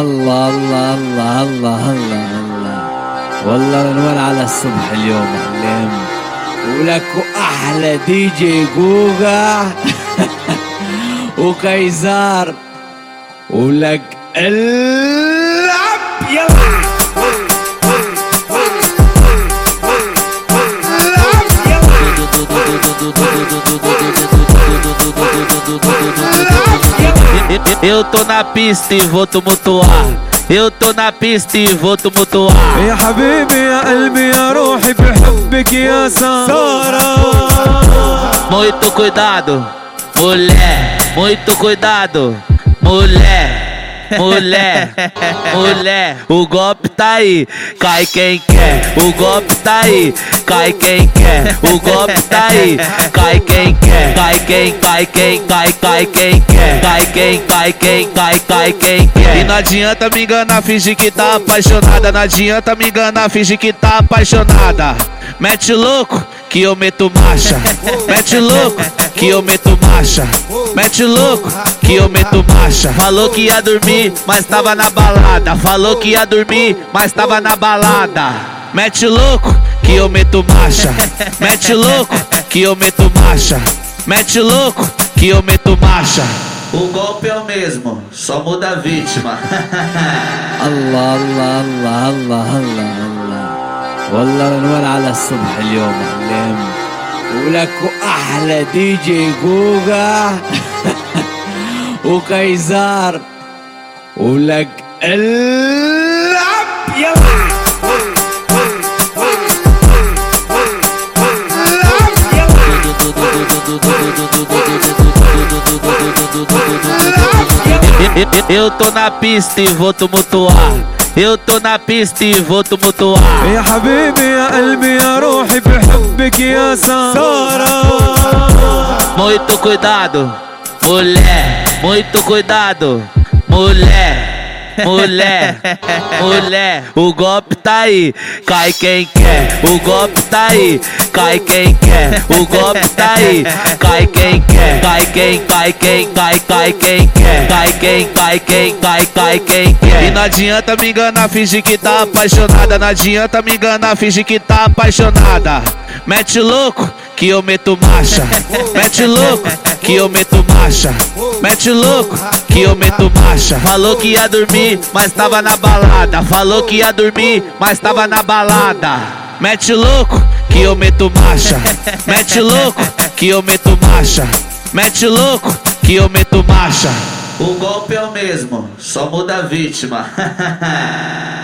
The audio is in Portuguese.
الله الله الله الله الله الله. والله نور على الصبح اليوم علم؟ ولك أحلى دي جي جوجا. وكيزار ولك العب Eu tô na pista e vou tumultuar. Eu tô na pista e vou tumultuar. يا حبيبي يا قلبي يا روحي بحبك يا سارة Muito cuidado, mulher. Muito cuidado, mulher. Mulher, mulher, o golpe tá aí, cai quem quer. O golpe tá aí, cai quem quer. O golpe tá aí, cai quem quer. Cai quem, cai quem, cai, cai quem quer. Cai quem, cai quem, cai, cai quem quer. E não adianta me enganar, fingir que tá apaixonada. Não adianta me enganar, fingir que tá apaixonada. Mete louco que eu meto marcha. Mete louco que eu meto marcha. Mete louco que eu meto marcha. Falou que ia dormir, mas tava na balada. Falou que ia dormir, mas tava na balada. Mete louco que eu meto marcha. Mete louco que eu meto marcha. Mete louco que eu meto marcha. O golpe é o mesmo, só muda a vítima. الله الله الله الله الله الله والله نور على الصبح اليوم علم ولك احلى دي جي جوجا وكيزار ولك العب يلا Eu tô na pista e vou tumultuar. Eu tô na pista e vou tumultuar. يا حبيبي يا قلبي يا روحي بحبك يا سارة Muito cuidado, mulher. Muito cuidado, mulher. Mulher, mulher, o golpe tá aí, cai quem quer. O golpe tá aí, cai quem quer. O golpe tá aí, cai quem quer. Cai quem, cai quem, cai, cai quem quer. Cai quem, cai quem, cai, cai quem quer. E não adianta me enganar, fingir que tá apaixonada. Não adianta me enganar, fingir que tá apaixonada. Mete louco que eu meto marcha. Mete louco que eu meto marcha. Mete louco que eu meto marcha. Falou que ia dormir, mas tava na balada. Falou que ia dormir, mas tava na balada. Mete louco que eu meto marcha. Mete louco que eu meto marcha. Mete louco que eu meto marcha. O golpe é o mesmo, só muda a vítima.